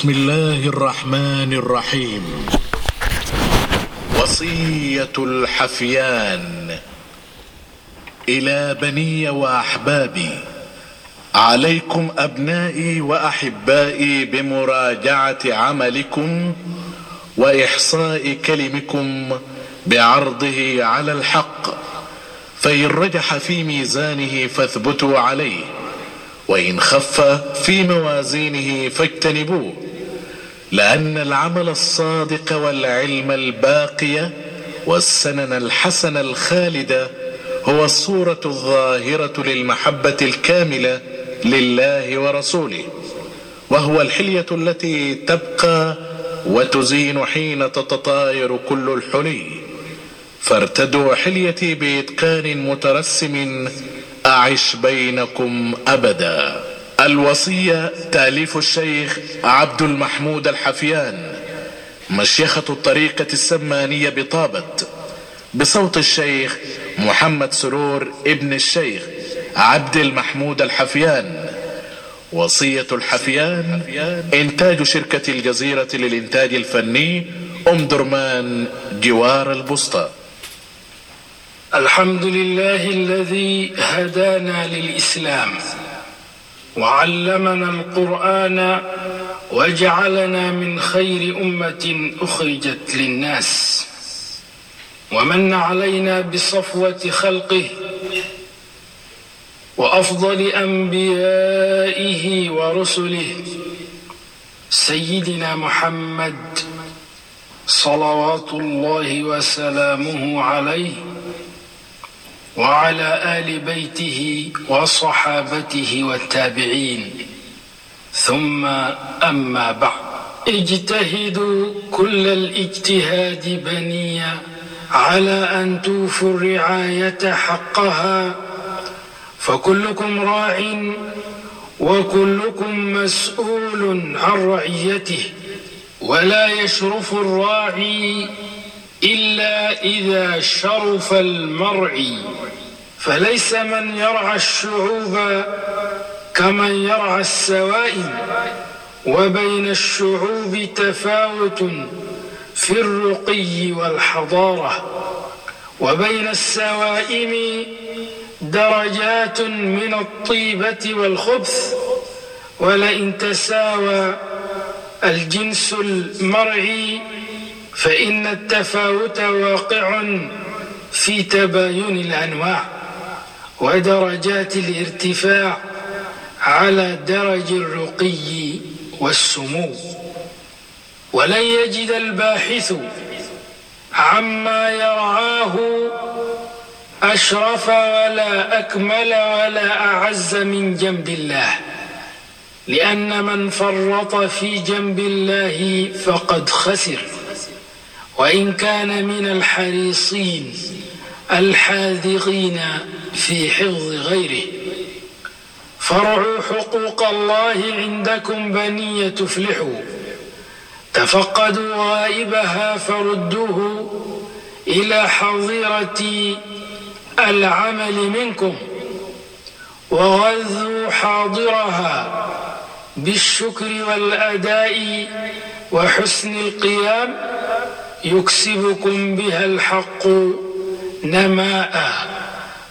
بسم الله الرحمن الرحيم وصية الحفيان إلى بني وأحبابي عليكم أبنائي وأحبائي بمراجعة عملكم وإحصاء كلمكم بعرضه على الحق فإن رجح في ميزانه فاثبتوا عليه وإن خف في موازينه فاجتنبوه لأن العمل الصادق والعلم الباقي والسنن الحسن الخالدة هو الصورة الظاهرة للمحبة الكاملة لله ورسوله وهو الحلية التي تبقى وتزين حين تتطاير كل الحلي. فارتدوا حليتي بإتقان مترسم أعش بينكم أبدا. الوصية تأليف الشيخ عبد المحمود الحفيان مشيخة الطريقة السمانية بطابت بصوت الشيخ محمد سرور ابن الشيخ عبد المحمود الحفيان. وصية الحفيان إنتاج شركة الجزيرة للإنتاج الفني أم درمان جوار البسطة الحمد لله الذي هدانا للإسلام. وعلمنا القرآن وجعلنا من خير أمة أخرجت للناس ومن علينا بصفوة خلقه وأفضل أنبيائه ورسله سيدنا محمد صلوات الله وسلامه عليه وعلى آل بيته وصحابته والتابعين. ثم أما بعد. اجتهدوا كل الاجتهاد بنيا على أن توفوا الرعاية حقها. فكلكم راع وكلكم مسؤول عن رعيته. ولا يشرف الراعي إلا إذا شرف المرعي فليس من يرعى الشعوب كمن يرعى السوائم وبين الشعوب تفاوت في الرقي والحضارة. وبين السوائم درجات من الطيبة والخبث. ولئن تساوى الجنس المرعي فإن التفاوت واقع في تباين الأنواع ودرجات الارتفاع على درج الرقي والسمو. ولن يجد الباحث عما يرعاه أشرف ولا أكمل ولا أعز من جنب الله لأن من فرط في جنب الله فقد خسر. وإن كان من الحريصين الحاذقين في حفظ غيره. فرعوا حقوق الله عندكم بني تفلحوا. تفقدوا غائبها فردوه إلى حظيرة العمل منكم. وغذوا حاضرها بالشكر والأداء وحسن القيام يكسبكم بها الحق نماء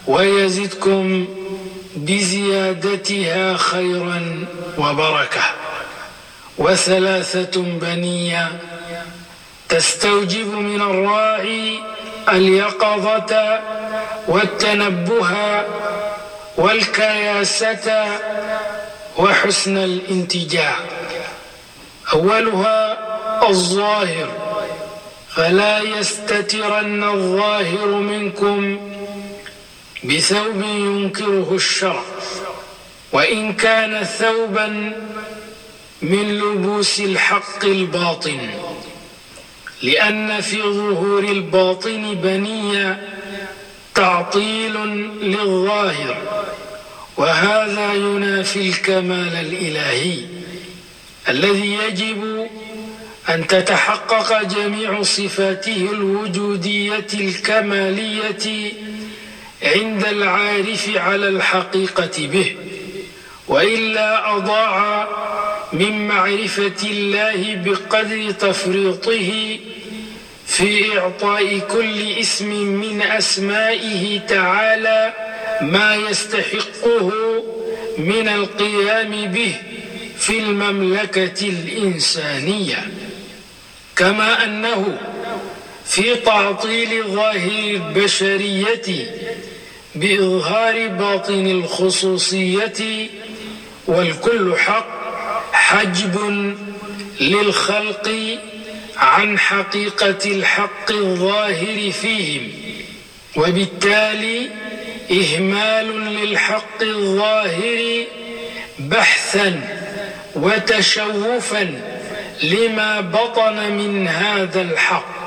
ويزدكم بزيادتها خيرا وبركة. وثلاثة بنية تستوجب من الراعي اليقظة والتنبه والكياسة وحسن الانتجاع. أولها الظاهر. فلا يستترن الظاهر منكم بثوب ينكره الشرع. وإن كان ثوبا من لبوس الحق الباطن لأن في ظهور الباطن بنية تعطيل للظاهر وهذا ينافي الكمال الإلهي الذي يجب أن تتحقق جميع صفاته الوجودية الكمالية عند العارف على الحقيقة به وإلا أضاع من معرفة الله بقدر تفريطه في إعطاء كل اسم من أسمائه تعالى ما يستحقه من القيام به في المملكة الإنسانية. كما أنه في تعطيل ظاهر البشرية بإظهار باطن الخصوصية والكل حق حجب للخلق عن حقيقة الحق الظاهر فيهم وبالتالي إهمال للحق الظاهر بحثا وتشوفا لما بطن من هذا الحق.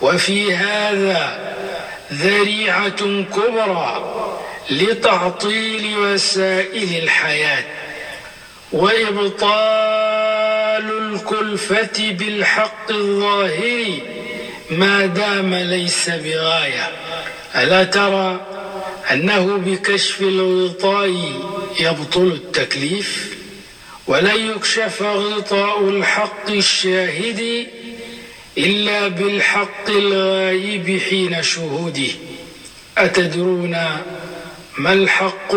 وفي هذا ذريعة كبرى لتعطيل وسائل الحياة. وإبطال الكلفة بالحق الظاهر ما دام ليس بغاية. ألا ترى أنه بكشف الغطاء يبطل التكليف؟ ولن يكشف غطاء الحق الشاهد إلا بالحق الغائب حين شهوده. أتدرون ما الحق؟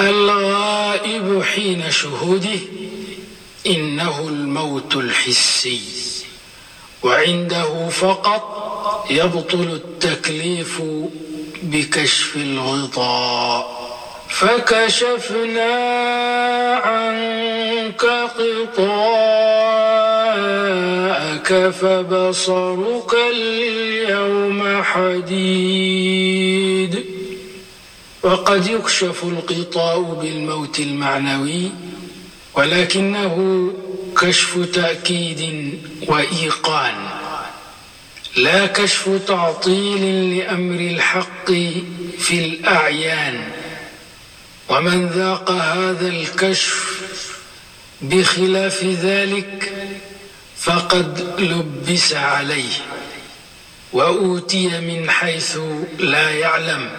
الغائب حين شهوده. إنه الموت الحسي. وعنده فقط يبطل التكليف بكشف الغطاء. فكشفنا عنك غطاءك فبصرك اليوم حديد. وقد يكشف الغطاء بالموت المعنوي ولكنه كشف تأكيد وإيقان. لا كشف تعطيل لأمر الحق في الأعيان. ومن ذاق هذا الكشف بخلاف ذلك فقد لبس عليه وأوتي من حيث لا يعلم.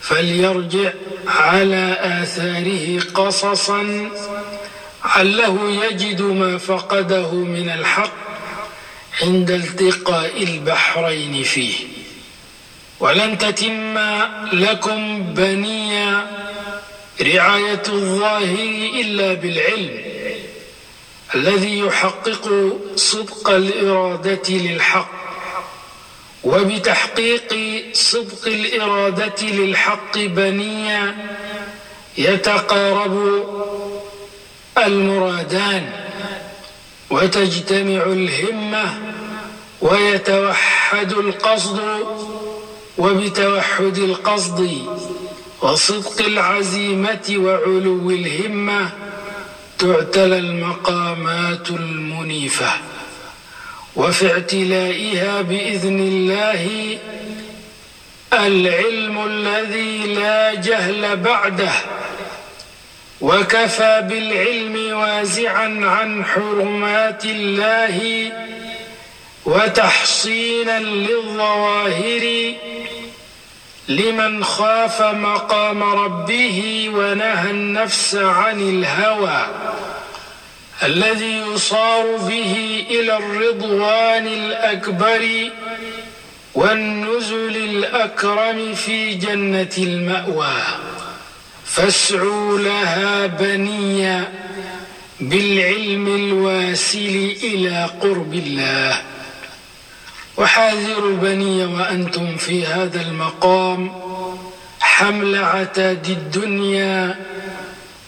فليرجع على آثاره قصصا عله يجد ما فقده من الحق عند التقاء البحرين فيه. ولن تتم لكم بني رعاية الظاهر إلا بالعلم الذي يحقق صدق الإرادة للحق وبتحقيق صدق الإرادة للحق بنيا يتقارب المرادان وتجتمع الهمة ويتوحد القصد وبتوحد القصد وصدق العزيمة وعلو الهمة تعتلى المقامات المنيفة وفي اعتلائها بإذن الله العلم الذي لا جهل بعده وكفى بالعلم وازعا عن حرمات الله وتحصينا للظواهر لمن خاف مقام ربه ونهى النفس عن الهوى الذي يصار به إلى الرضوان الأكبر والنزل الأكرم في جنة المأوى. فاسعوا لها بنيا بالعلم الواسل إلى قرب الله. وحاذروا بني وأنتم في هذا المقام. حمل عتاد الدنيا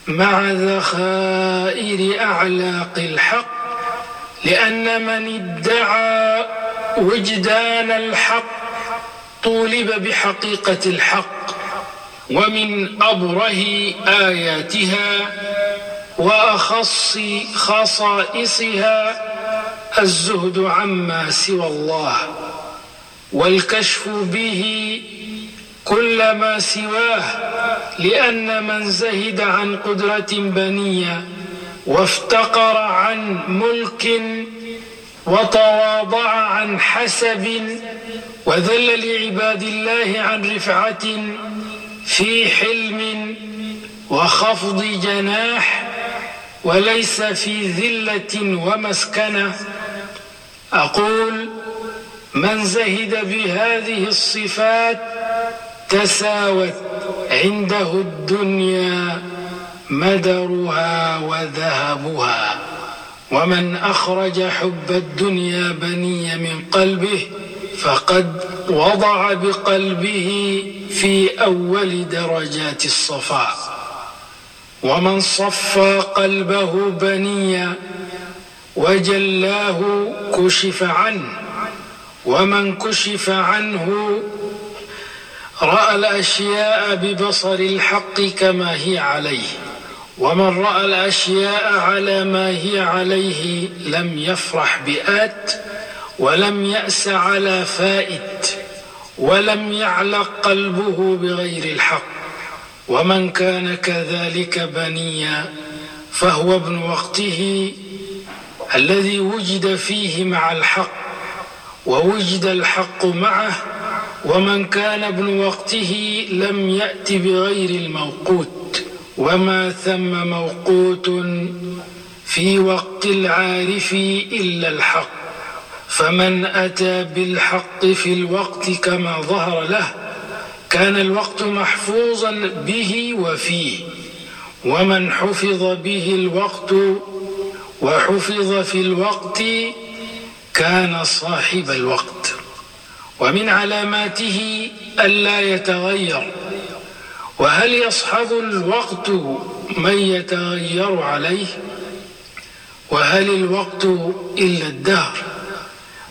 مع ذخائر أعلاق الحق لأن من ادعى وجدان الحق طولب بحقيقة الحق ومن أبره آياتها وأخص خصائصها الزهد عما سوى الله والكشف به كل ما سواه لأن من زهد عن قدرة بنية وافتقر عن ملك وتواضع عن حسب وذل لعباد الله عن رفعة في حلم وخفض جناح وليس في ذلة ومسكنة. أقول من زهد بهذه الصفات تساوت عنده الدنيا مدرها وذهبها ومن أخرج حب الدنيا بني من قلبه فقد وضع بقلبه في أول درجات الصفاء ومن صفى قلبه بنيا وجلاه كشف عنه ومن كشف عنه رأى الأشياء ببصر الحق كما هي عليه ومن رأى الأشياء على ما هي عليه لم يفرح بآت ولم يأس على فائت ولم يعلق قلبه بغير الحق ومن كان كذلك بنيا فهو ابن وقته الذي وجد فيه مع الحق ووجد الحق معه ومن كان ابن وقته لم يأت بغير الموقوت. وما ثم موقوت في وقت العارف إلا الحق. فمن أتى بالحق في الوقت كما ظهر له كان الوقت محفوظا به وفيه. ومن حفظ به الوقت وحفظ في الوقت كان صاحب الوقت. ومن علاماته ألا يتغير. وهل يصحب الوقت من يتغير عليه؟ وهل الوقت إلا الدهر؟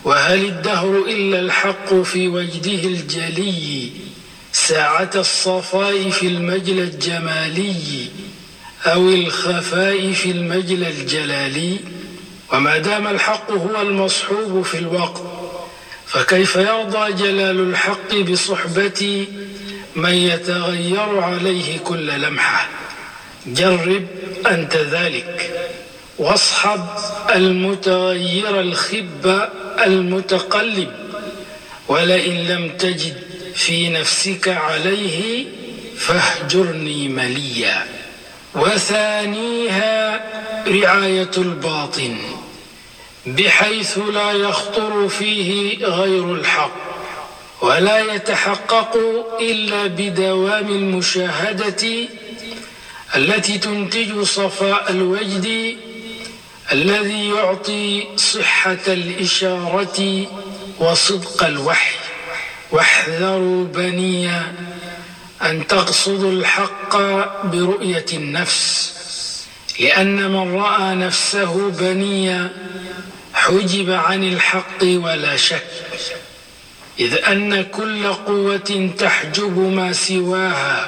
وهل الدهر إلا الحق في وجده الجلي؟ ساعة الصفاء في المجلى الجمالي؟ أو الخفاء في المجلى الجلالي وما دام الحق هو المصحوب في الوقت فكيف يرضى جلال الحق بصحبة من يتغير عليه كل لمحة؟ جرب أنت ذلك. واصحب المتغير الخب المتقلب ولئن لم تجد في نفسك عليه فاهجرني مليا. وثانيها رعاية الباطن بحيث لا يخطر فيه غير الحق ولا يتحقق إلا بدوام المشاهدة التي تنتج صفاء الوجد الذي يعطي صحة الإشارة وصدق الوحي. واحذروا بني أن تقصدوا الحق برؤية النفس لأن من رأى نفسه بنيا حجب عن الحق ولا شك إذ أن كل قوة تحجب ما سواها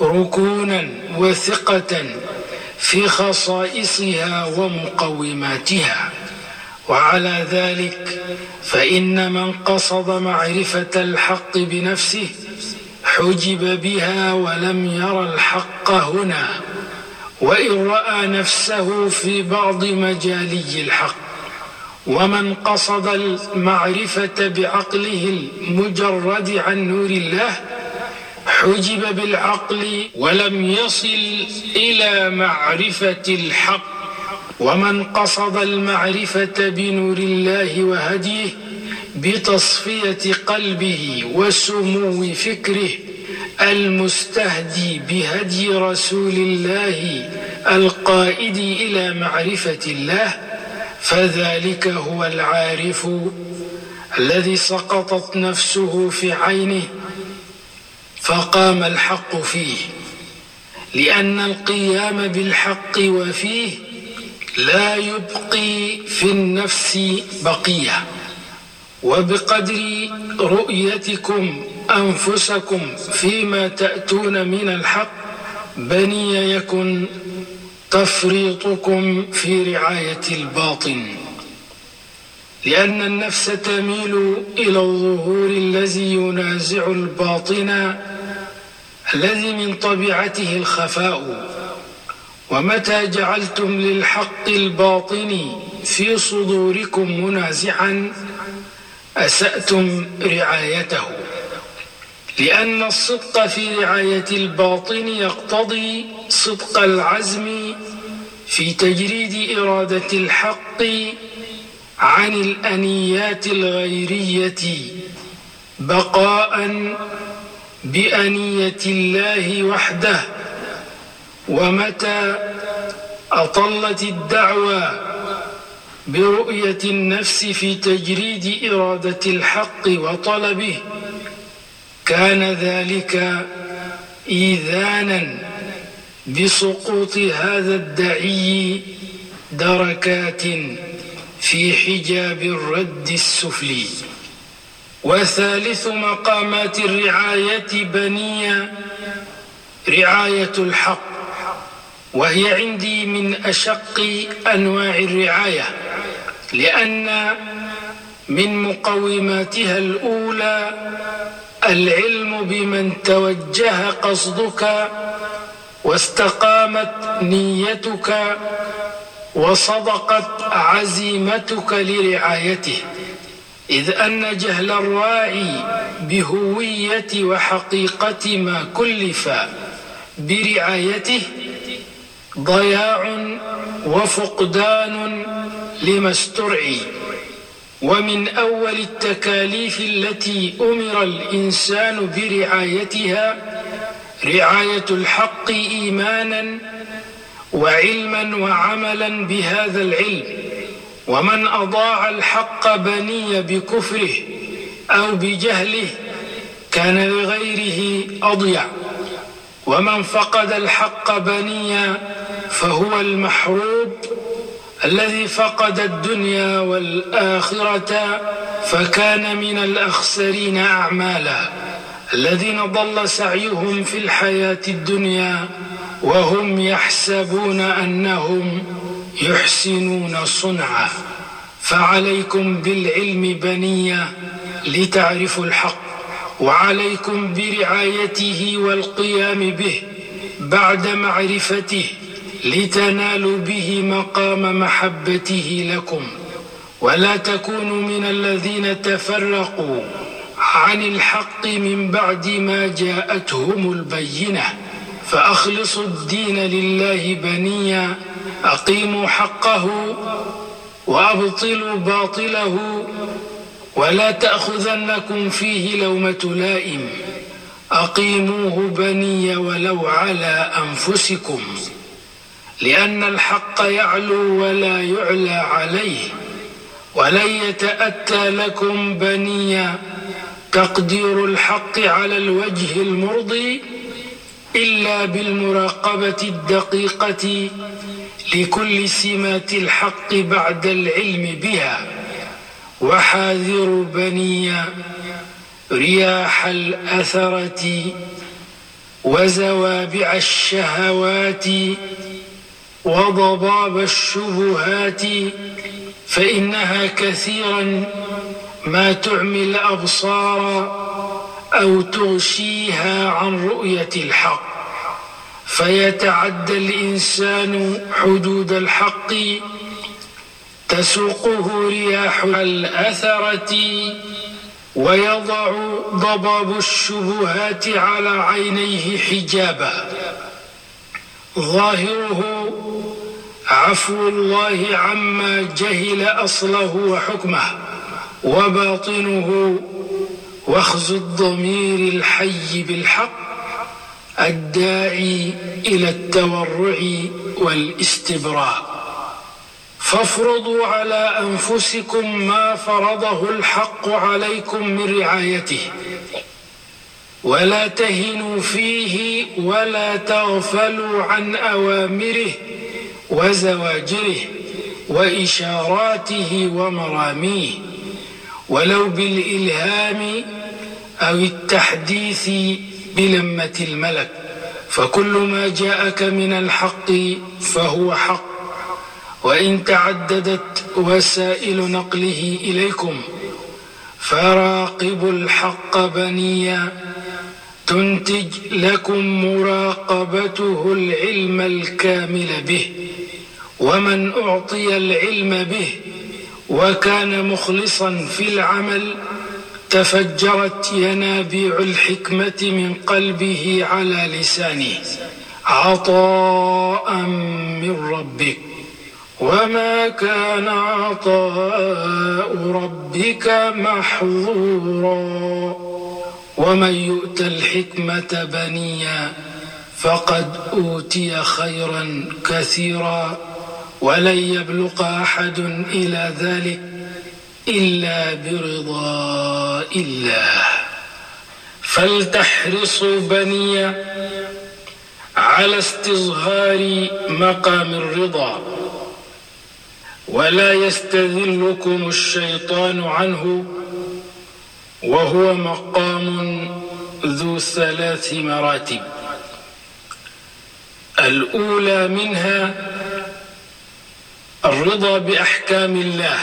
ركونا وثقة في خصائصها ومقوماتها. وعلى ذلك فإن من قصد معرفة الحق بنفسه حجب بها ولم ير الحق هنا وإن رأى نفسه في بعض مجالي الحق ومن قصد المعرفة بعقله المجرد عن نور الله حجب بالعقل ولم يصل إلى معرفة الحق ومن قصد المعرفة بنور الله وهديه بتصفية قلبه وسمو فكره المستهدي بهدي رسول الله القائد إلى معرفة الله فذلك هو العارف الذي سقطت نفسه في عينه فقام الحق فيه. لأن القيام بالحق وفيه لا يبقي في النفس بقية. وبقدر رؤيتكم أنفسكم فيما تأتون من الحق بني يكن تفريطكم في رعاية الباطن. لأن النفس تميل إلى الظهور الذي ينازع الباطن الذي من طبيعته الخفاء. ومتى جعلتم للحق الباطن في صدوركم منازعا أسأتم رعايته لأن الصدق في رعاية الباطن يقتضي صدق العزم في تجريد إرادة الحق عن الأنيات الغيرية بقاء بأنية الله وحده ومتى أطلت الدعوى برؤية النفس في تجريد إرادة الحق وطلبه. كان ذلك إيذانا بسقوط هذا الدعي دركات في حجاب الرد السفلي. وثالث مقامات الرعاية بنية رعاية الحق. وهي عندي من أشق أنواع الرعاية. لأن من مقوماتها الأولى العلم بمن توجه قصدك واستقامت نيتك وصدقت عزيمتك لرعايته. إذ أن جهل الراعي بهوية وحقيقة ما كلف برعايته ضياع وفقدان لما استرعي. ومن أول التكاليف التي أمر الإنسان برعايتها رعاية الحق إيمانا وعلما وعملا بهذا العلم. ومن أضاع الحق بني بكفره أو بجهله كان لغيره أضيع. ومن فقد الحق بنيا فهو المحروب الذي فقد الدنيا والآخرة فكان من الأخسرين أعمالا الذين ضل سعيهم في الحياة الدنيا وهم يحسبون أنهم يحسنون صنعا فعليكم بالعلم بنية لتعرفوا الحق وعليكم برعايته والقيام به بعد معرفته لتنالوا به مقام محبته لكم ولا تكونوا من الذين تفرقوا عن الحق من بعد ما جاءتهم البينة. فأخلصوا الدين لله بنيا أقيموا حقه وأبطلوا باطله ولا تأخذنكم فيه لومة لائم. أقيموه بني ولو على أنفسكم. لأن الحق يعلو ولا يعلى عليه ولن يتأتى لكم بنيا تقدير الحق على الوجه المرضي إلا بالمراقبة الدقيقة لكل سمات الحق بعد العلم بها. وحاذر بني رياح الأثرة وزوابع الشهوات وضباب الشبهات فإنها كثيرا ما تعمي الأبصار أو تغشيها عن رؤية الحق. فيتعدى الإنسان حدود الحق تسوقه رياح الأثرة ويضع ضباب الشبهات على عينيه حجابا. ظاهره عفو الله عما جهل أصله وحكمه وباطنه واخذ الضمير الحي بالحق الداعي إلى التورع والاستبراء فافرضوا على أنفسكم ما فرضه الحق عليكم من رعايته ولا تهنوا فيه ولا تغفلوا عن أوامره وزواجره وإشاراته ومراميه ولو بالإلهام أو التحديث بلمة الملك فكل ما جاءك من الحق فهو حق وإن تعددت وسائل نقله إليكم فراقبوا الحق بنيا تنتج لكم مراقبته العلم الكامل به ومن أعطي العلم به وكان مخلصا في العمل تفجرت ينابيع الحكمة من قلبه على لسانه عطاء من ربك. وما كان عطاء ربك محظورا. ومن يؤت الحكمة بنيا فقد أوتي خيرا كثيرا ولن يبلغ أحد إلى ذلك إلا برضاء الله. فلتحرصوا بني على استصغار مقام الرضا. ولا يستذلكم الشيطان عنه وهو مقام ذو ثلاث مراتب. الأولى منها الرضا بأحكام الله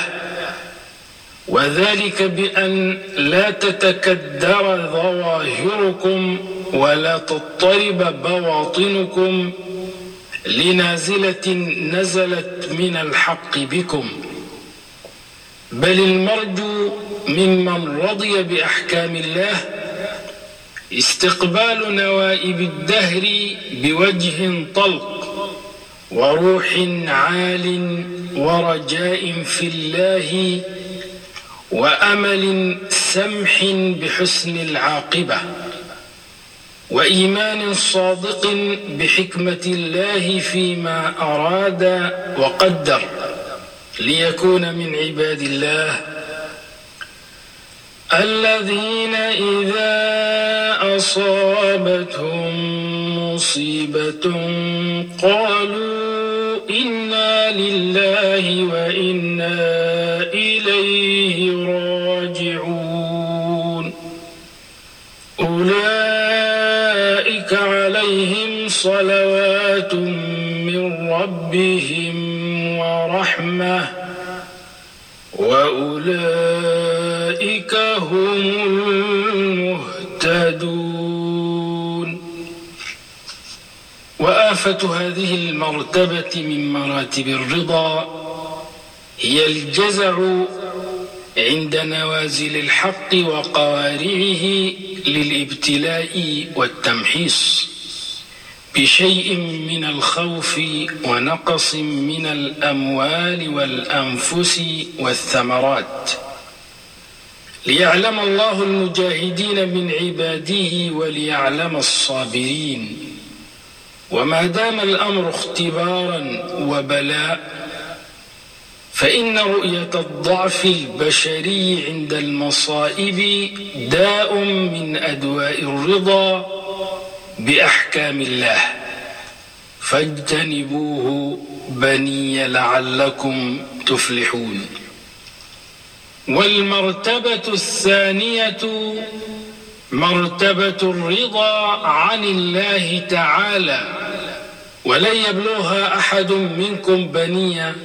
وذلك بأن لا تتكدر ظواهركم ولا تضطرب بواطنكم لنازلة نزلت من الحق بكم. بل المرجو ممن رضي بأحكام الله استقبال نوائب الدهر بوجه طلق وروح عال ورجاء في الله وأمل سمح بحسن العاقبة وإيمان صادق بحكمة الله فيما أراد وقدر ليكون من عباد الله الذين إذا أصابتهم مصيبة قالوا إنا لله وإنا إليه راجعون. أولئك عليهم صلوات من ربهم ورحمة وأولئك هم المهتدون. وآفة هذه المرتبة من مراتب الرضا هي الجزع عند نوازل الحق وقوارعه للابتلاء والتمحيص. بشيء من الخوف ونقص من الأموال والأنفس والثمرات. ليعلم الله المجاهدين من عباده وليعلم الصابرين. وما دام الأمر اختبارا وبلاء فإن رؤية الضعف البشري عند المصائب داء من أدواء الرضا بأحكام الله. فاجتنبوه بني لعلكم تفلحون. والمرتبة الثانية مرتبة الرضا عن الله تعالى. ولن يبلغها أحد منكم بنيا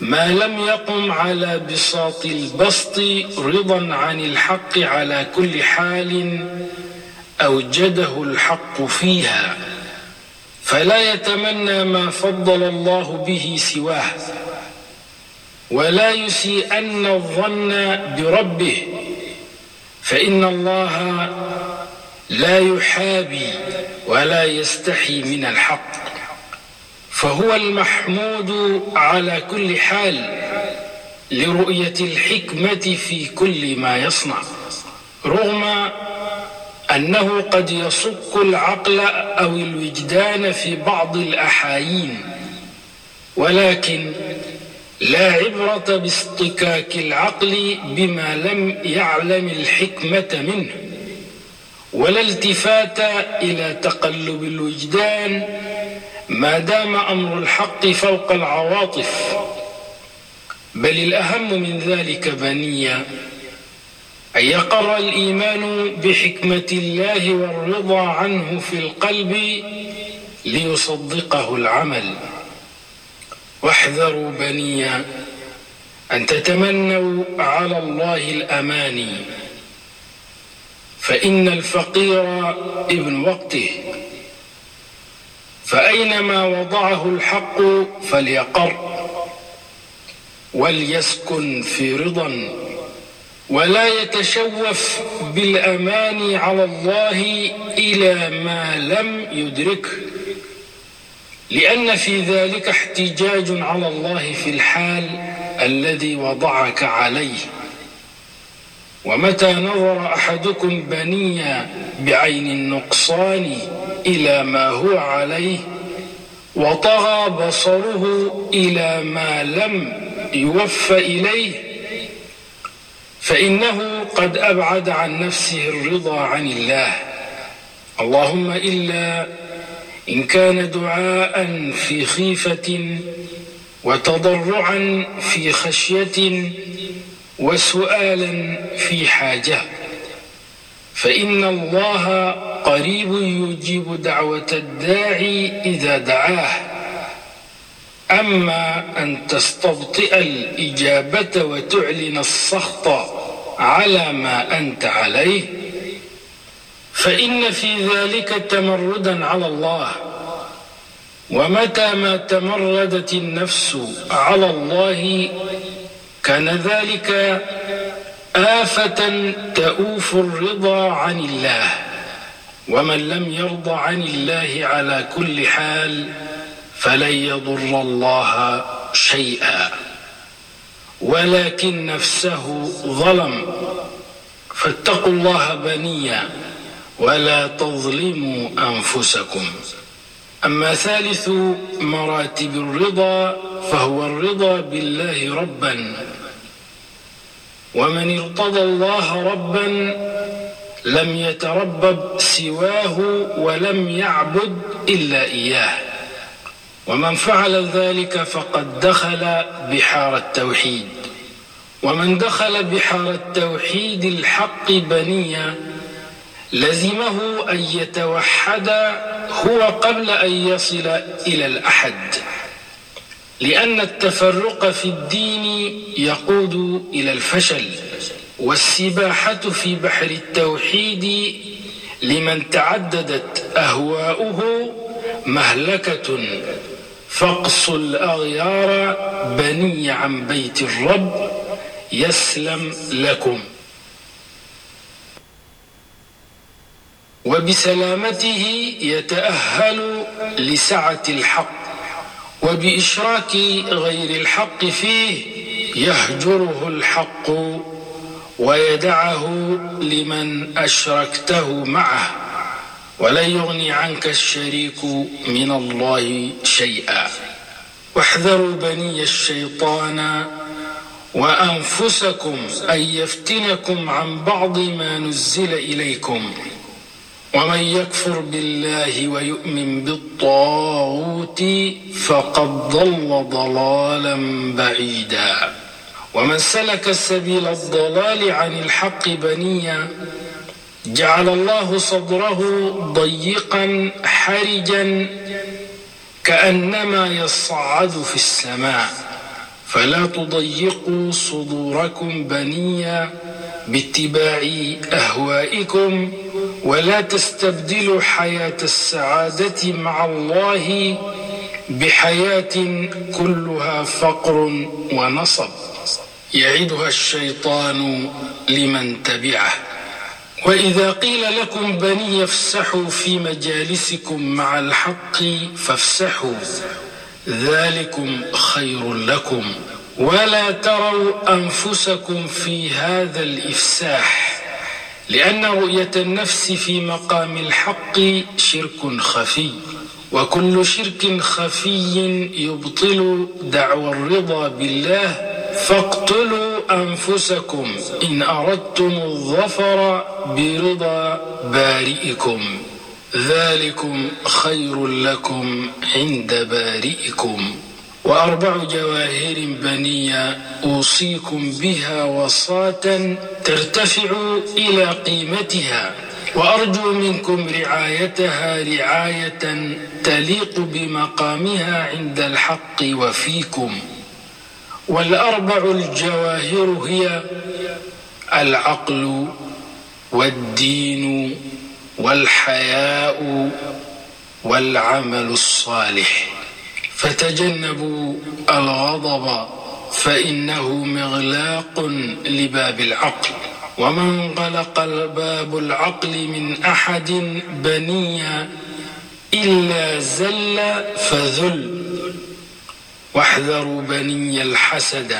ما لم يقم على بساط البسط رضا عن الحق على كل حال أوجده الحق فيها فلا يتمنى ما فضل الله به سواه ولا يسيئن الظن بربه فإن الله لا يحابي ولا يستحي من الحق فهو المحمود على كل حال لرؤية الحكمة في كل ما يصنع رغم أنه قد يصك العقل أو الوجدان في بعض الأحايين ولكن لا عبرة باصطكاك العقل بما لم يعلم الحكمة منه ولا التفات إلى تقلب الوجدان ما دام أمر الحق فوق العواطف. بل الأهم من ذلك بنيا أن يقر الإيمان بحكمة الله والرضا عنه في القلب ليصدقه العمل. واحذروا بنيا أن تتمنوا على الله الأماني فإن الفقير ابن وقته. فأينما وضعه الحق فليقر وليسكن في رضا. ولا يتشوف بالأمان على الله إلى ما لم يدركه لأن في ذلك احتجاج على الله في الحال الذي وضعك عليه. ومتى نظر أحدكم بنيا بعين النقصان إلى ما هو عليه وطغى بصره إلى ما لم يوف إليه فإنه قد أبعد عن نفسه الرضا عن الله. اللهم إلا إن كان دعاء في خيفة وتضرعا في خشية وسؤالا في حاجة. فإن الله قريب يجيب دعوة الداعي إذا دعاه. أما أن تستبطئ الإجابة وتعلن السخط على ما أنت عليه فإن في ذلك تمردا على الله. ومتى ما تمردت النفس على الله كان ذلك آفة تؤوف الرضا عن الله. ومن لم يرضى عن الله على كل حال فلن يضر الله شيئا. ولكن نفسه ظلم. فاتقوا الله بنيا ولا تظلموا أنفسكم. أما ثالث مراتب الرضا فهو الرضا بالله ربا. ومن ارتضى الله ربا لم يتربب سواه ولم يعبد إلا إياه. ومن فعل ذلك فقد دخل بحار التوحيد. ومن دخل بحار التوحيد الحق بنيا لزمه أن يتوحد هو قبل أن يصل إلى الأحد. لأن التفرق في الدين يقود إلى الفشل والسباحة في بحر التوحيد لمن تعددت أهواؤه مهلكة فاقصوا الأغيار بني عن بيت الرب يسلم لكم. وبسلامته يتأهل لسعة الحق وبإشراك غير الحق فيه يهجره الحق ويدعه لمن أشركته معه. ولن يغني عنك الشريك من الله شيئا. واحذروا بني الشيطان وأنفسكم أن يفتنكم عن بعض ما نزل إليكم. ومن يكفر بالله ويؤمن بالطاغوت فقد ضل ضلالا بعيدا. ومن سلك سبيل الضلال عن الحق بنيا جعل الله صدره ضيقا حرجا كأنما يصعد في السماء. فلا تضيقوا صدوركم بنيا باتباع أهوائكم ولا تستبدلوا حياة السعادة مع الله بحياة كلها فقر ونصب. يعدها الشيطان لمن تبعه. وإذا قيل لكم بني افسحوا في مجالسكم مع الحق فافسحوا. ذلكم خير لكم. ولا تروا أنفسكم في هذا الإفساح لأن رؤية النفس في مقام الحق شرك خفي وكل شرك خفي يبطل دعوى الرضا بالله فاقتلوا أنفسكم إن أردتم الظفر برضا بارئكم. ذلكم خير لكم عند بارئكم. وأربع جواهر بنية أوصيكم بها وصاة ترتفع إلى قيمتها. وأرجو منكم رعايتها رعاية تليق بمقامها عند الحق وفيكم. والأربع الجواهر هي العقل والدين والحياء والعمل الصالح. فتجنبوا الغضب فإنه مغلاق لباب العقل. ومن غلق الباب العقل من أحد بنيا إلا زل فذل. واحذروا بني الحسد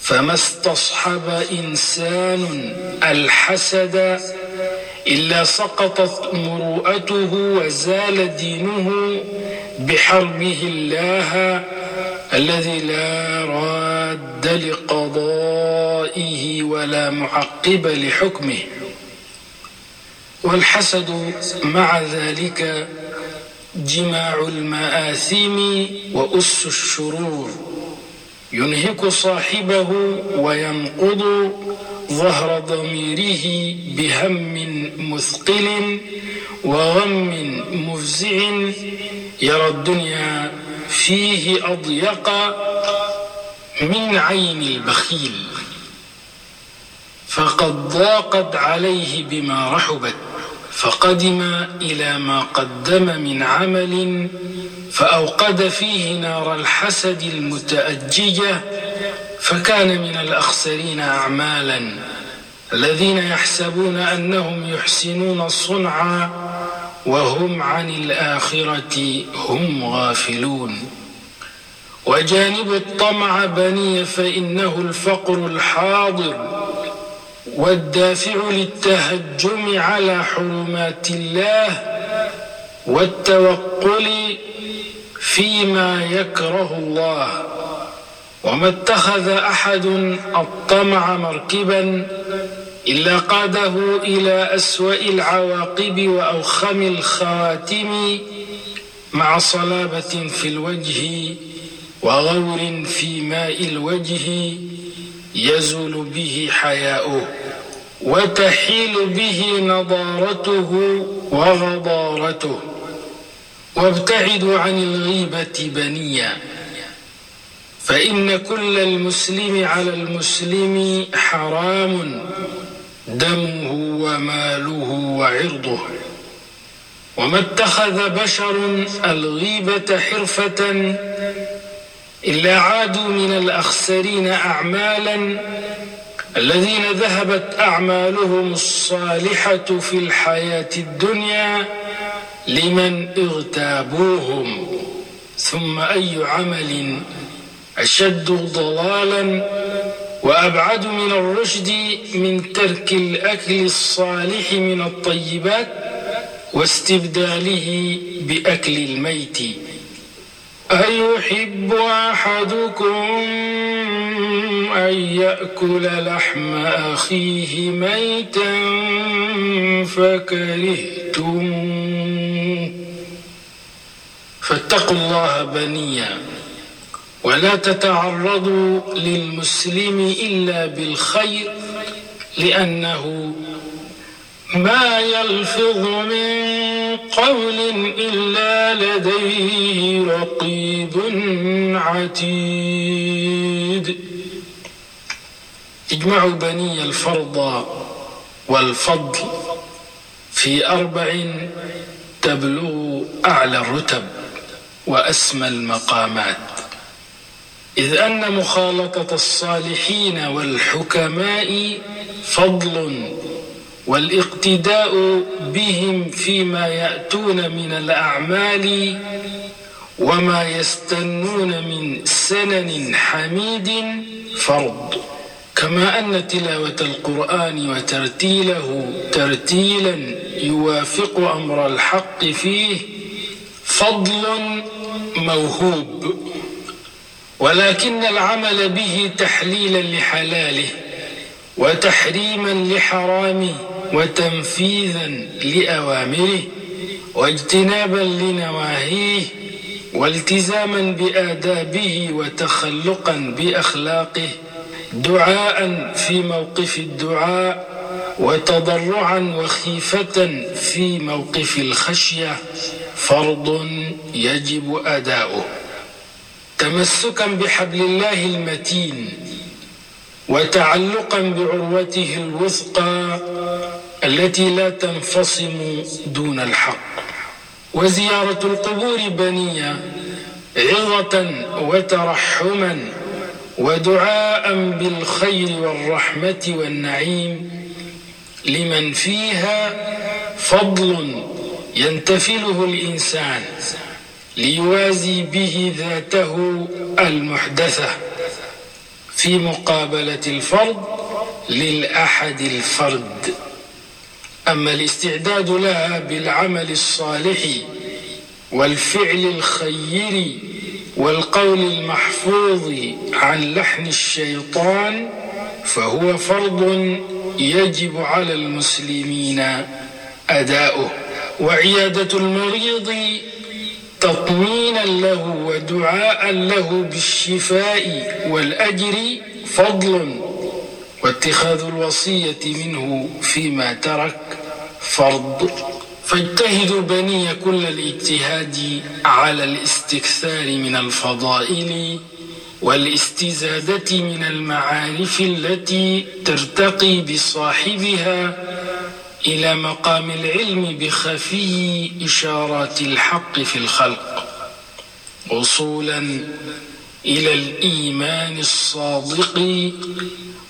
فما استصحب إنسان الحسد إلا سقطت مروءته وزال دينه بحربه الله الذي لا راد لقضائه ولا معقب لحكمه. والحسد مع ذلك جماع المآثم وأس الشرور. ينهك صاحبه وينقض ظهر ضميره بهم مثقل وغم مفزع. يرى الدنيا فيه أضيق من عين البخيل. فقد ضاقت عليه بما رحبت. فقدم إلى ما قدم من عمل فأوقد فيه نار الحسد المتأججة فكان من الأخسرين أعمالا الذين يحسبون أنهم يحسنون صنعا وهم عن الآخرة هم غافلون. وجانب الطمع بني فإنه الفقر الحاضر والدافع للتهجم على حرمات الله والتوقل فيما يكره الله. وما اتخذ أحد الطمع مركبا إلا قاده إلى أسوأ العواقب وأوخم الخواتم مع صلابة في الوجه وغور في ماء الوجه يزول به حياؤه وتحيل به نضارته وغضارته. وابتعدوا عن الغيبة بنيا. فإن كل المسلم على المسلم حرام دمه وماله وعرضه. وما اتخذ بشر الغيبة حرفة إلا عادوا من الأخسرين أعمالا الذين ذهبت أعمالهم الصالحة في الحياة الدنيا لمن اغتابوهم ثم أي عمل أشد ضلالا وأبعد من الرشد من ترك الأكل الصالح من الطيبات واستبداله بأكل الميت أيحب أحدكم أن يأكل لحم أخيه ميتا فكرهتم؟ فاتقوا الله بنيا. ولا تتعرضوا للمسلم إلا بالخير لأنه ما يلفظ من قول إلا لديه رقيب عتيد. اجمعوا بني الفرض والفضل في أربع تبلغ أعلى الرتب وأسمى المقامات. إذ أن مخالطة الصالحين والحكماء فضل والاقتداء بهم فيما يأتون من الأعمال وما يستنون من سنن حميد فرض. كما أن تلاوة القرآن وترتيله ترتيلا يوافق أمر الحق فيه فضل موهوب. ولكن العمل به تحليلا لحلاله وتحريما لحرامه. وتنفيذا لأوامره واجتنابا لنواهيه والتزاما بآدابه وتخلقا بأخلاقه دعاء في موقف الدعاء وتضرعا وخيفة في موقف الخشية فرض يجب أداؤه. تمسكا بحبل الله المتين وتعلقا بعروته الوثقى التي لا تنفصم دون الحق. وزيارة القبور بنية عظة وترحما ودعاء بالخير والرحمة والنعيم لمن فيها فضل ينتفله الإنسان ليوازي به ذاته المحدثة في مقابلة الفرد للأحد الفرد. أما الاستعداد لها بالعمل الصالح والفعل الخير والقول المحفوظ عن لحن الشيطان فهو فرض يجب على المسلمين أداؤه. وعيادة المريض تطمينا له ودعاء له بالشفاء والأجر فضل واتخاذ الوصية منه فيما ترك فرض. فاجتهدوا بني كل الاجتهاد على الاستكثار من الفضائل والاستزادة من المعارف التي ترتقي بصاحبها إلى مقام العلم بخفي إشارات الحق في الخلق. وصولا إلى الإيمان الصادق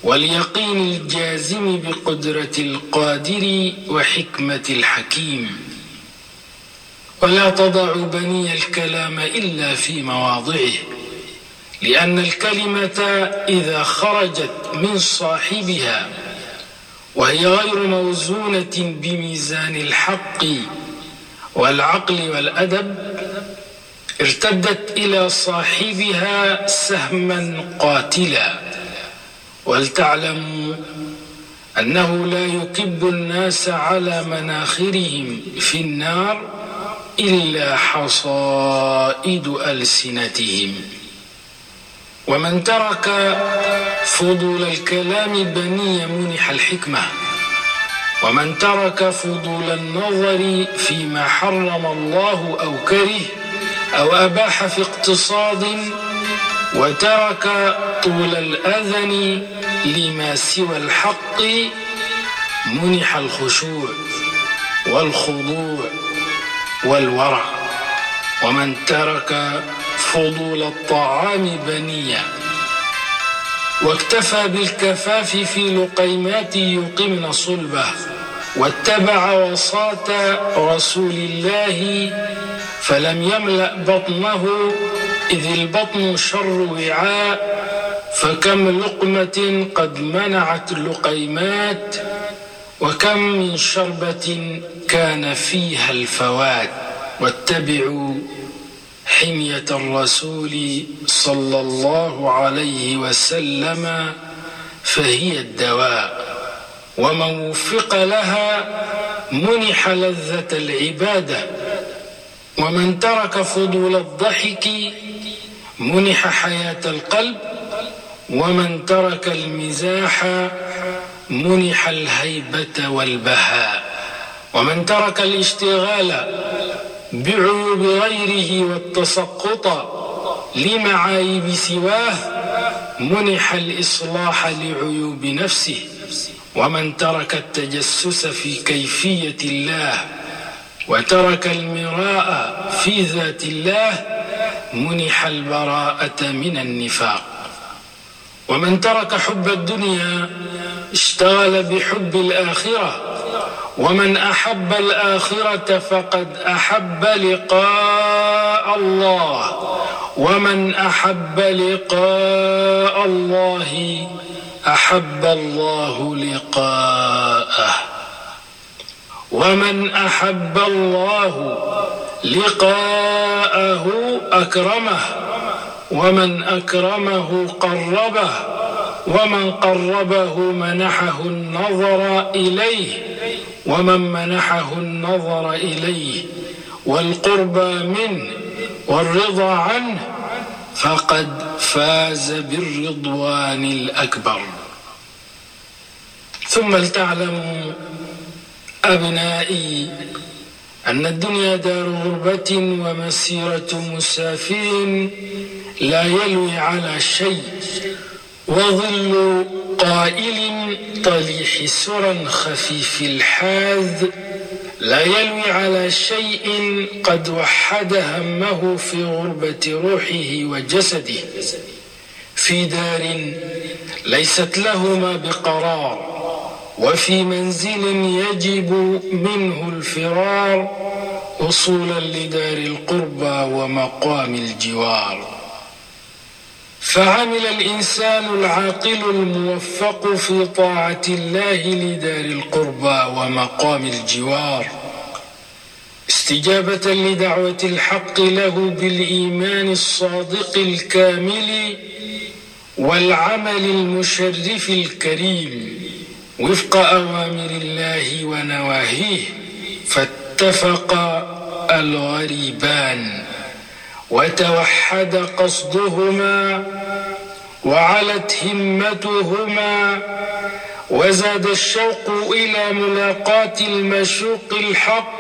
واليقين الجازم بقدرة القادر وحكمة الحكيم. ولا تضع بني الكلام إلا في مواضعه لأن الكلمة إذا خرجت من صاحبها وهي غير موزونة بميزان الحق والعقل والأدب ارتدت إلى صاحبها سهما قاتلا ولتعلموا أنه لا يكب الناس على مناخرهم في النار إلا حصائد ألسنتهم. ومن ترك فضول الكلام بني منح الحكمة ومن ترك فضول النظر فيما حرم الله أو كره أو أباح في اقتصاد وترك طول الأذن لما سوى الحق منح الخشوع والخضوع والورع. ومن ترك فضول الطعام بنيا واكتفى بالكفاف في لقيمات يقمن صلبه واتبع وصاة رسول الله فلم يملأ بطنه إذ البطن شر وعاء فكم لقمة قد منعت اللقيمات وكم من شربة كان فيها الفوات. واتبعوا حمية الرسول صلى الله عليه وسلم فهي الدواء. ومن وفق لها منح لذة العبادة. ومن ترك فضول الضحك منح حياة القلب. ومن ترك المزاح منح الهيبة والبهاء. ومن ترك الاشتغال بعيوب غيره والتسقط لمعايب سواه منح الإصلاح لعيوب نفسه. ومن ترك التجسس في كيفية الله وترك المراء في ذات الله منح البراءة من النفاق. ومن ترك حب الدنيا اشتغل بحب الآخرة ومن أحب الآخرة فقد أحب لقاء الله ومن أحب لقاء الله أحب الله لقاءه. ومن أحب الله لقاءه أكرمه. ومن أكرمه قربه. ومن قربه منحه النظر إليه. ومن منحه النظر إليه. والقربى منه والرضا عنه. فقد فاز بالرضوان الأكبر. ثم لتعلموا أبنائي أن الدنيا دار غربة ومسيرة مسافر لا يلوي على شيء وظل قائل طليح سرا خفيف الحاذ لا يلوي على شيء قد وحد همه في غربة روحه وجسده. في دار ليست لهما بقرار وفي منزل يجب منه الفرار وصولا لدار القربى ومقام الجوار. فعمل الإنسان العاقل الموفق في طاعة الله لدار القربى ومقام الجوار. استجابة لدعوة الحق له بالإيمان الصادق الكامل والعمل المشرف الكريم وفق أوامر الله ونواهيه فاتفق الغريبان. وتوحد قصدهما وعلت همتهما وزاد الشوق إلى ملاقاة المشوق الحق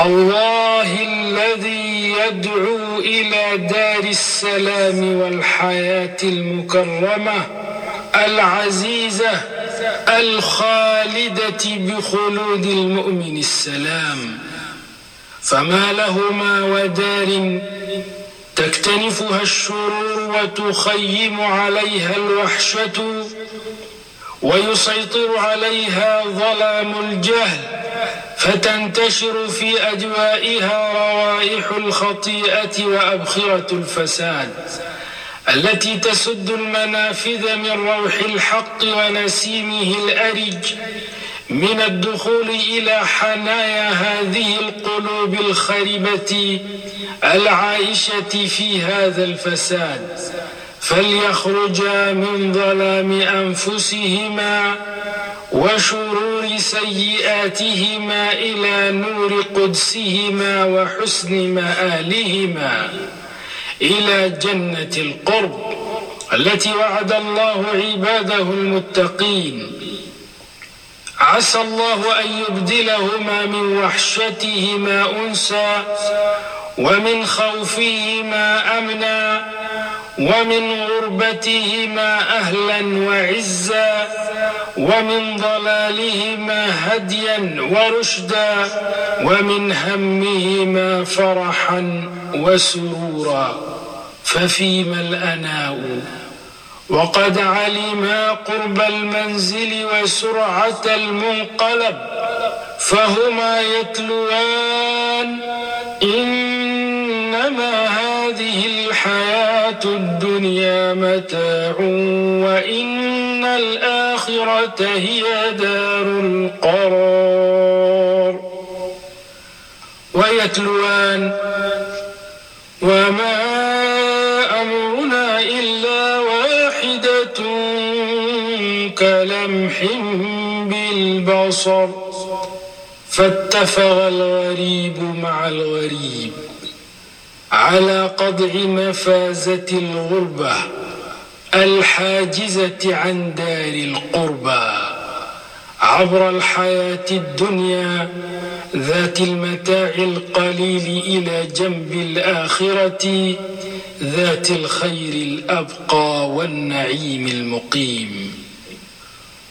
الله الذي يدعو إلى دار السلام والحياة المكرمة العزيزة الخالدة بخلود المؤمن السلام فما لهما ودار تكتنفها الشرور وتخيم عليها الوحشة ويسيطر عليها ظلام الجهل فتنتشر في أجوائها روائح الخطيئة وأبخرة الفساد التي تسد المنافذ من روح الحق ونسيمه الأرج من الدخول إلى حنايا هذه القلوب الخربة العائشة في هذا الفساد فليخرجا من ظلام أنفسهما وشرور سيئاتهما إلى نور قدسهما وحسن مآلهما. إلى جنة القرب التي وعد الله عباده المتقين. عسى الله أن يبدلهما من وحشتهما أنسا ومن خوفهما أمنا ومن غربتهما أهلا وعزا ومن ضلالهما هديا ورشدا ومن همهما فرحا وسرورا. ففيما الأناء؟ وقد علما قرب المنزل وسرعة المنقلب فهما يتلوان. إنما هذه الحياة الدنيا متاع وإن الآخرة هي دار القرار. ويتلوان. وما بالبصر فاتفق الغريب مع الغريب. على قضع مفازة الغربة الحاجزة عن دار القربى. عبر الحياة الدنيا ذات المتاع القليل إلى جنب الآخرة ذات الخير الأبقى والنعيم المقيم.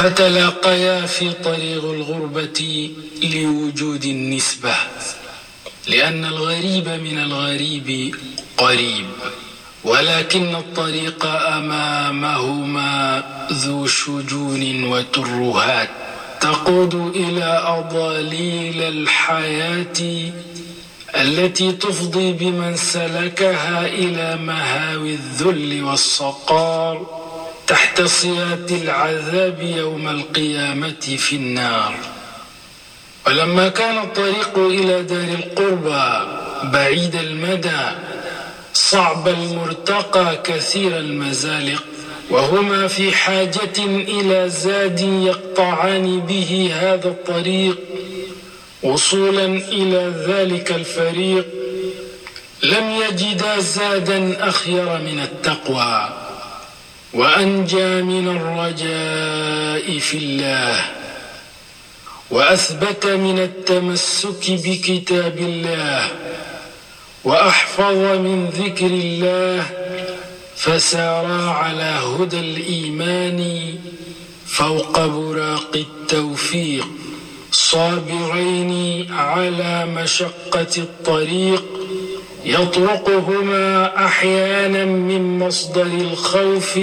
فتلاقيا في طريق الغربة لوجود النسبة لأن الغريب من الغريب قريب ولكن الطريق أمامهما ذو شجون وترهات. تقود إلى أضاليل الحياة التي تفضي بمن سلكها إلى مهاوي الذل والصقار. تحت صيات العذاب يوم القيامة في النار. ولما كان الطريق إلى دار القربى بعيد المدى صعب المرتقى كثير المزالق وهما في حاجة إلى زاد يقطعان به هذا الطريق. وصولا إلى ذلك الفريق لم يجدا زادا أخير من التقوى. وأنجى من الرجاء في الله وأثبت من التمسك بكتاب الله وأحفظ من ذكر الله فسارا على هدى الإيمان فوق براق التوفيق صابرين على مشقة الطريق. يطرقهما أحيانا من مصدر الخوف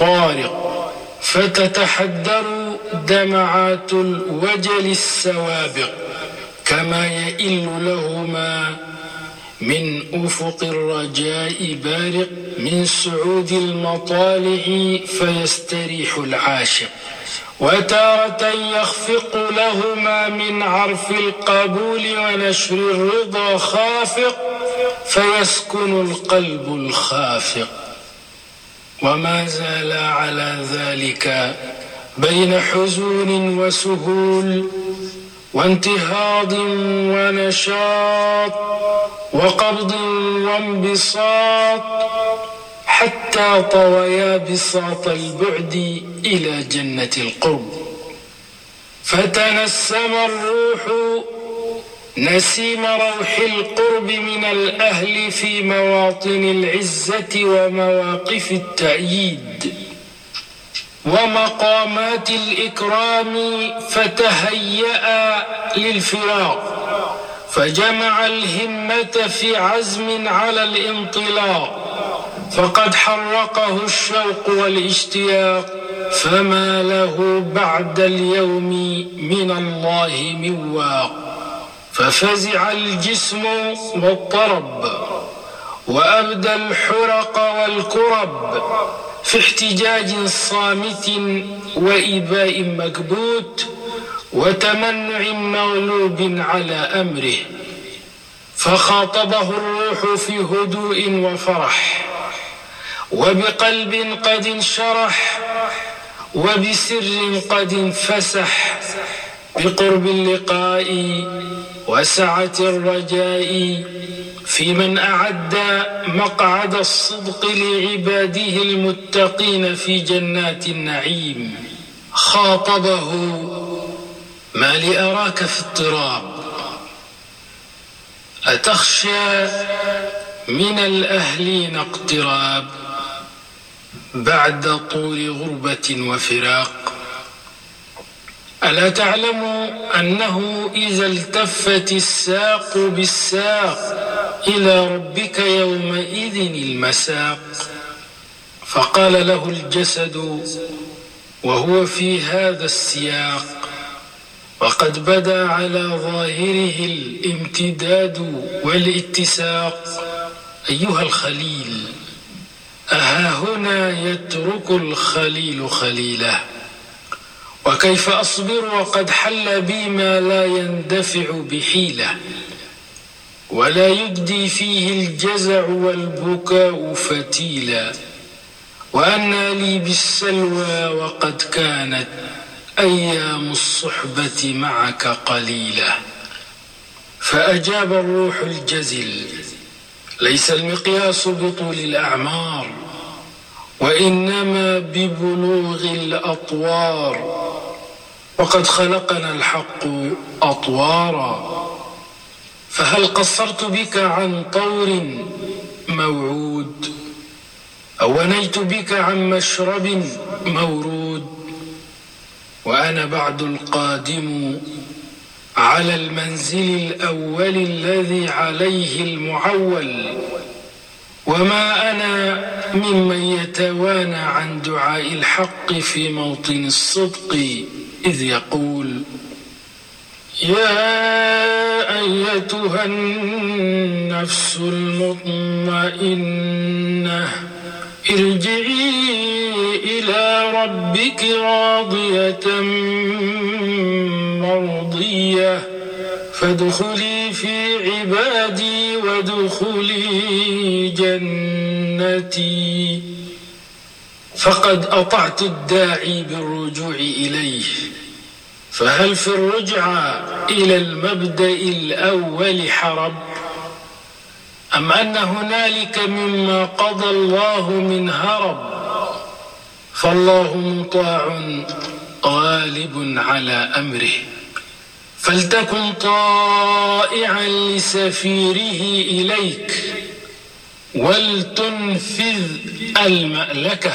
طارق فتتحدر دمعات الوجل السوابق كما يئل لهما من أفق الرجاء بارق من سعود المطالع فيستريح العاشق. وتارة يخفق لهما من عرف القبول ونشر الرضا خافق فيسكن القلب الخافق. وما زال على ذلك بين حزون وسهول وانتهاض ونشاط وقبض وانبساط حتى طويا بساط البعد إلى جنة القرب. فتنسم الروح نسيم روح القرب من الأهل في مواطن العزة ومواقف التأييد. ومقامات الإكرام فتهيأ للفراق. فجمع الهمة في عزم على الانطلاق. فقد حرقه الشوق والاشتياق فما له بعد اليوم من الله من واق. ففزع الجسم واضطرب وأبدى الحرق والكرب في احتجاج صامت وإباء مكبوت وتمنع مغلوب على أمره. فخاطبه الروح في هدوء وفرح. وبقلب قد انشرح وبسر قد انفسح بقرب اللقاء وسعة الرجاء في من أعد مقعد الصدق لعباده المتقين في جنات النعيم. خاطبه ما لأراك في اضطراب. أتخشى من الأهلين اقتراب. بعد طول غربة وفراق. ألا تعلم أنه إذا التفت الساق بالساق إلى ربك يومئذ المساق. فقال له الجسد وهو في هذا السياق. وقد بدا على ظاهره الامتداد والاتساق. أيها الخليل. هنا يترك الخليل خليله وكيف أصبر وقد حل بي ما لا يندفع بحيلة ولا يبدي فيه الجزع والبكاء فتيلا؟ وأنى لي بالسلوى وقد كانت أيام الصحبة معك قليلة فأجاب الروح الجزل ليس المقياس بطول الأعمار وإنما ببلوغ الأطوار. وقد خلقنا الحق أطوارا فهل قصرت بك عن طور موعود؟ أو ونيت بك عن مشرب مورود؟ وأنا بعد القادم على المنزل الأول الذي عليه المعول. وما أنا ممن يتوانى عن دعاء الحق في موطن الصدق إذ يقول يا أيتها النفس المطمئنة ارجعي إلى ربك راضية مرضية فادخلي في عبادي وادخلي جنتي. فقد أطعت الداعي بالرجوع إليه. فهل في الرجعة إلى المبدأ الأول حرب؟ أم أن هنالك مما قضى الله من هرب؟ فالله مطاع غالب على أمره. فلتكن طائعا لسفيره إليك ولتنفذ المألكة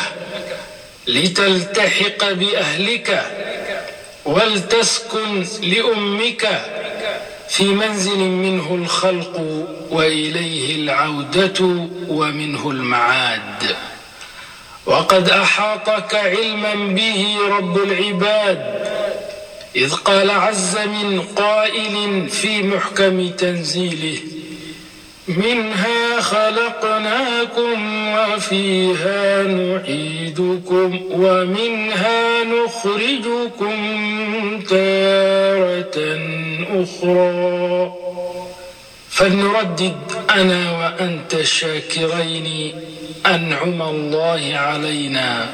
لتلتحق بأهلك ولتسكن لأمك في منزل منه الخلق وإليه العودة ومنه المعاد. وقد أحاطك علما به رب العباد إذ قال عز من قائل في محكم تنزيله منها خلقناكم وفيها نعيدكم ومنها نخرجكم تارة أخرى. فلنردد أنا وأنت شاكرين أنعم الله علينا.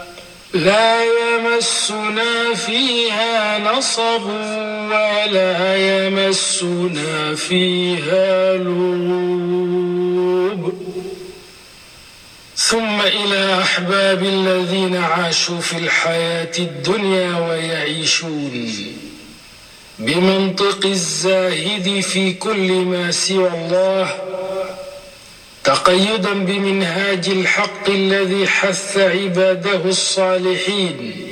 لا يمسنا فيها نصب ولا يمسنا فيها لغوب. ثم إلى أحباب الذين عاشوا في الحياة الدنيا ويعيشون بمنطق الزاهد في كل ما سوى الله. تقيدا بمنهاج الحق الذي حث عباده الصالحين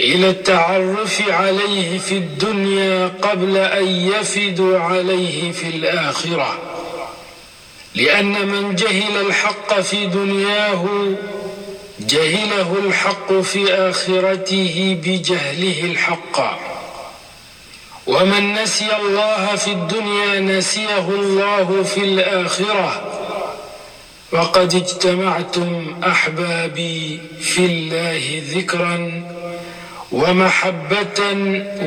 إلى التعرف عليه في الدنيا قبل أن يفدوا عليه في الآخرة. لأن من جهل الحق في دنياه جهله الحق في آخرته بجهله الحق. ومن نسي الله في الدنيا نسيه الله في الآخرة. وقد اجتمعتم أحبابي في الله ذكرا ومحبة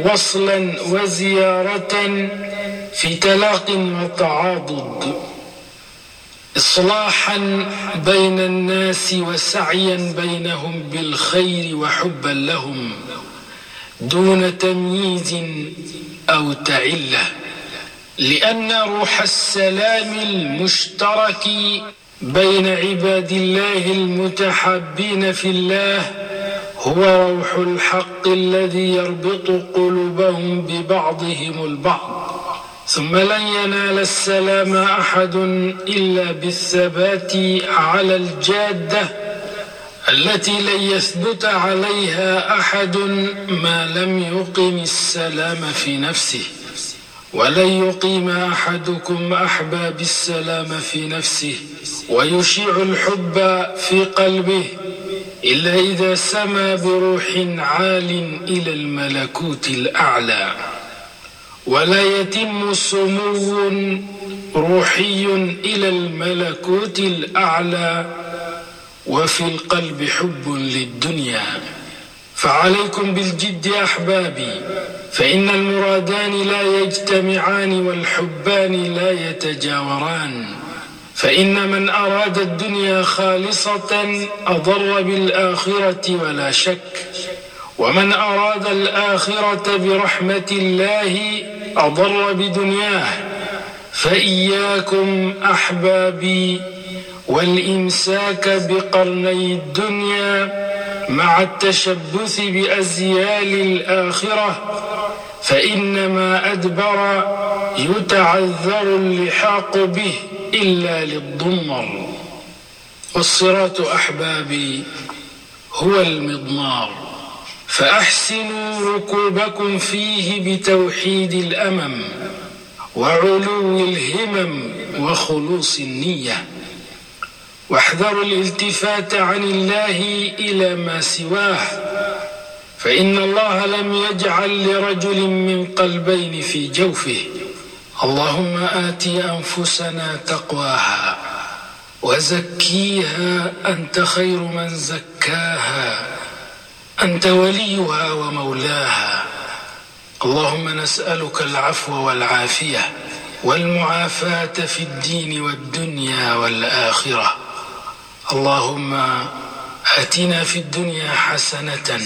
وصلا وزيارة في تلاق وتعاضد. إصلاحا بين الناس وسعيا بينهم بالخير وحبا لهم دون تمييز أو تعلة لأن روح السلام المشترك بين عباد الله المتحابين في الله هو روح الحق الذي يربط قلوبهم ببعضهم البعض. ثم لن ينال السلام أحد إلا بالثبات على الجادة التي لن يثبت عليها أحد ما لم يقم السلام في نفسه. ولن يقيم أحدكم أحباب السلام في نفسه ويشيع الحب في قلبه إلا إذا سما بروح عال إلى الملكوت الأعلى. ولا يتم سمو روحي إلى الملكوت الأعلى. وفي القلب حب للدنيا. فعليكم بالجد أحبابي فإن المرادان لا يجتمعان والحبان لا يتجاوران. فإن من أراد الدنيا خالصة أضر بالآخرة ولا شك ومن أراد الآخرة برحمة الله أضر بدنياه. فإياكم أحبابي والإمساك بقرني الدنيا مع التشبث بأزيال الآخرة فإنما أدبر يتعذر اللحاق به إلا للضمر. والصراط أحبابي هو المضمار. فأحسنوا ركوبكم فيه بتوحيد الأمم وعلو الهمم وخلوص النية. واحذروا الالتفات عن الله إلى ما سواه. فإن الله لم يجعل لرجل من قلبين في جوفه. اللهم آت أنفسنا تقواها وزكيها أنت خير من زكاها. أنت وليها ومولاها. اللهم نسألك العفو والعافية والمعافاة في الدين والدنيا والآخرة. اللهم آتنا في الدنيا حسنة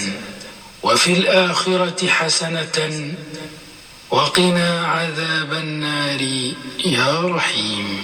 وفي الآخرة حسنة وقنا عذاب النار يا رحيم.